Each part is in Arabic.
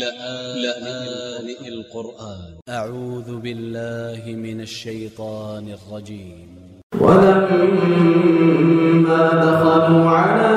لآن القرآن. أ ع و ذ ب ا ل ل ه من ا ل ش ي ط ا ن ا ل ج ي م ولما دخلوا على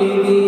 المقلبين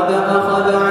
فلما